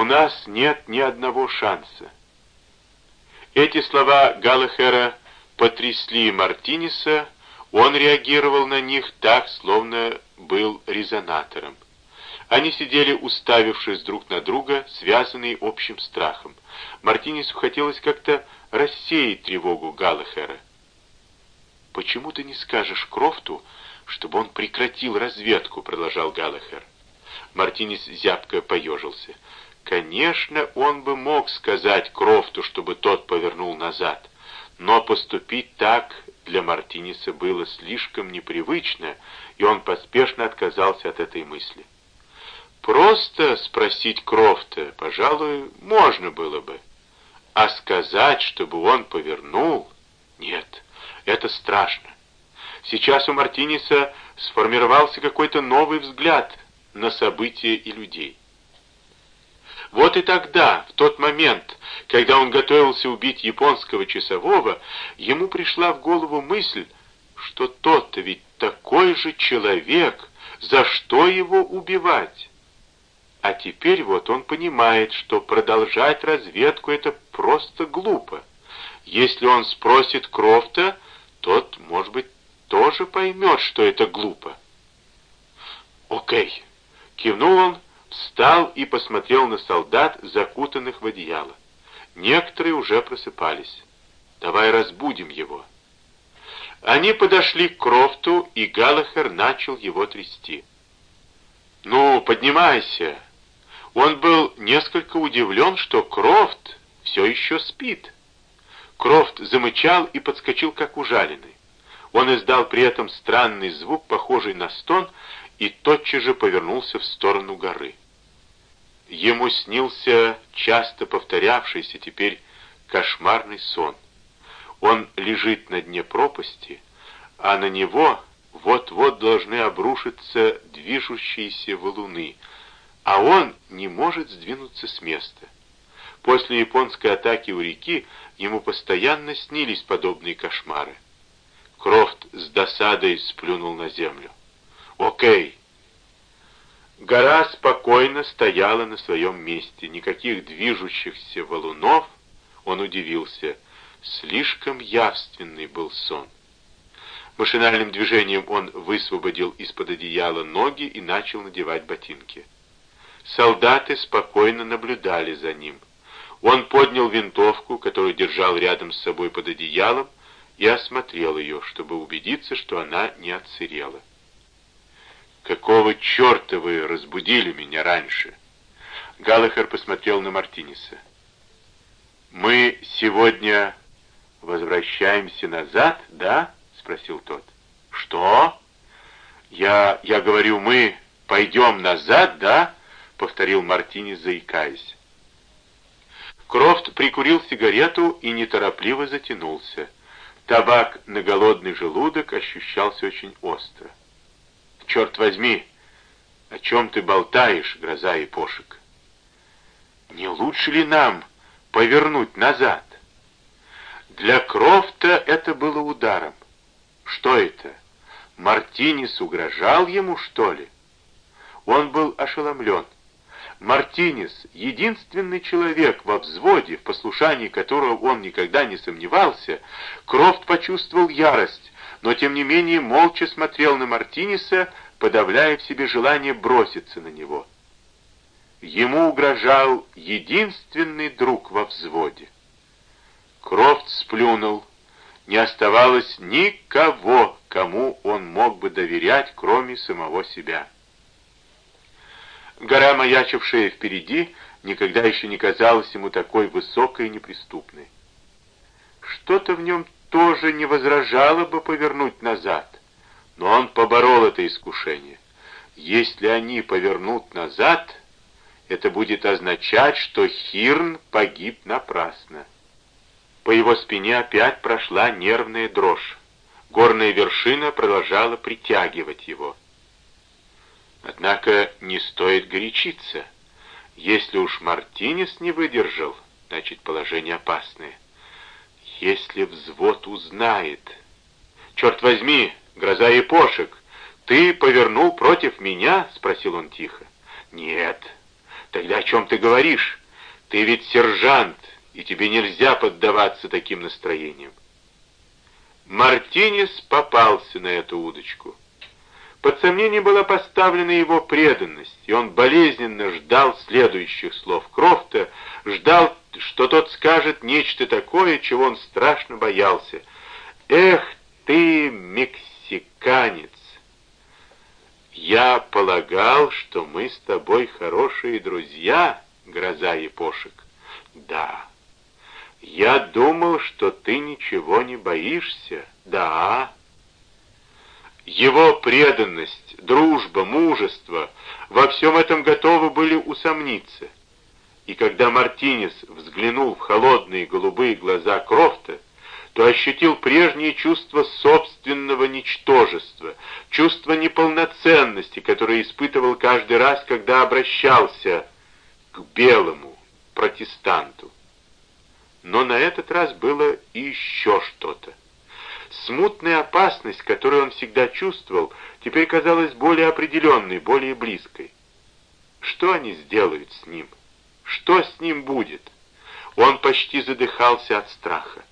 у нас нет ни одного шанса. Эти слова Галлахера потрясли Мартинеса, он реагировал на них так, словно был резонатором. Они сидели, уставившись друг на друга, связанные общим страхом. Мартинесу хотелось как-то рассеять тревогу Галлахера. «Почему ты не скажешь Крофту, чтобы он прекратил разведку?» — продолжал Галлахер. Мартинес зябко поежился. Конечно, он бы мог сказать Крофту, чтобы тот повернул назад, но поступить так для Мартинеса было слишком непривычно, и он поспешно отказался от этой мысли. Просто спросить Крофта, пожалуй, можно было бы. А сказать, чтобы он повернул, нет, это страшно. Сейчас у Мартинеса сформировался какой-то новый взгляд на события и людей. Вот и тогда, в тот момент, когда он готовился убить японского часового, ему пришла в голову мысль, что тот-то ведь такой же человек, за что его убивать? А теперь вот он понимает, что продолжать разведку это просто глупо. Если он спросит Крофта, тот, может быть, тоже поймет, что это глупо. «Окей», — кивнул он, встал и посмотрел на солдат, закутанных в одеяло. Некоторые уже просыпались. «Давай разбудим его». Они подошли к Крофту, и Галлахер начал его трясти. «Ну, поднимайся!» Он был несколько удивлен, что Крофт все еще спит. Крофт замычал и подскочил, как ужаленный. Он издал при этом странный звук, похожий на стон, и тотчас же повернулся в сторону горы. Ему снился часто повторявшийся теперь кошмарный сон. Он лежит на дне пропасти, а на него вот-вот должны обрушиться движущиеся валуны, а он не может сдвинуться с места. После японской атаки у реки ему постоянно снились подобные кошмары. Крофт с досадой сплюнул на землю. «Окей, Гора спокойно стояла на своем месте, никаких движущихся валунов, он удивился. Слишком явственный был сон. Машинальным движением он высвободил из-под одеяла ноги и начал надевать ботинки. Солдаты спокойно наблюдали за ним. Он поднял винтовку, которую держал рядом с собой под одеялом, и осмотрел ее, чтобы убедиться, что она не отсырела. «Какого черта вы разбудили меня раньше?» Галлахер посмотрел на Мартинеса. «Мы сегодня возвращаемся назад, да?» — спросил тот. «Что?» «Я, я говорю, мы пойдем назад, да?» — повторил Мартинес, заикаясь. Крофт прикурил сигарету и неторопливо затянулся. Табак на голодный желудок ощущался очень остро. Черт возьми, о чем ты болтаешь, гроза и пошек? Не лучше ли нам повернуть назад? Для Крофта это было ударом. Что это? Мартинес угрожал ему, что ли? Он был ошеломлен. Мартинес, единственный человек во взводе, в послушании которого он никогда не сомневался, Крофт почувствовал ярость, но тем не менее молча смотрел на Мартинеса, подавляя в себе желание броситься на него. Ему угрожал единственный друг во взводе. Крофт сплюнул. Не оставалось никого, кому он мог бы доверять, кроме самого себя. Гора, маячившая впереди, никогда еще не казалась ему такой высокой и неприступной. Что-то в нем тоже не возражало бы повернуть назад. Но он поборол это искушение. Если они повернут назад, это будет означать, что Хирн погиб напрасно. По его спине опять прошла нервная дрожь. Горная вершина продолжала притягивать его. Однако не стоит горячиться. Если уж Мартинес не выдержал, значит положение опасное. Если взвод узнает... Черт возьми, гроза и пошек, ты повернул против меня?» — спросил он тихо. «Нет, Тогда о чем ты говоришь? Ты ведь сержант, и тебе нельзя поддаваться таким настроениям. Мартинес попался на эту удочку. Под сомнение была поставлена его преданность, и он болезненно ждал следующих слов Крофта, ждал, что тот скажет нечто такое, чего он страшно боялся. «Эх ты, мексиканец! Я полагал, что мы с тобой хорошие друзья, гроза епошек. Да, я думал, что ты ничего не боишься. Да. Его преданность, дружба, мужество во всем этом готовы были усомниться. И когда Мартинес взглянул в холодные голубые глаза Крофта, то ощутил прежнее чувство собственного ничтожества, чувство неполноценности, которое испытывал каждый раз, когда обращался к белому протестанту. Но на этот раз было еще что-то. Смутная опасность, которую он всегда чувствовал, теперь казалась более определенной, более близкой. Что они сделают с ним? Что с ним будет? Он почти задыхался от страха.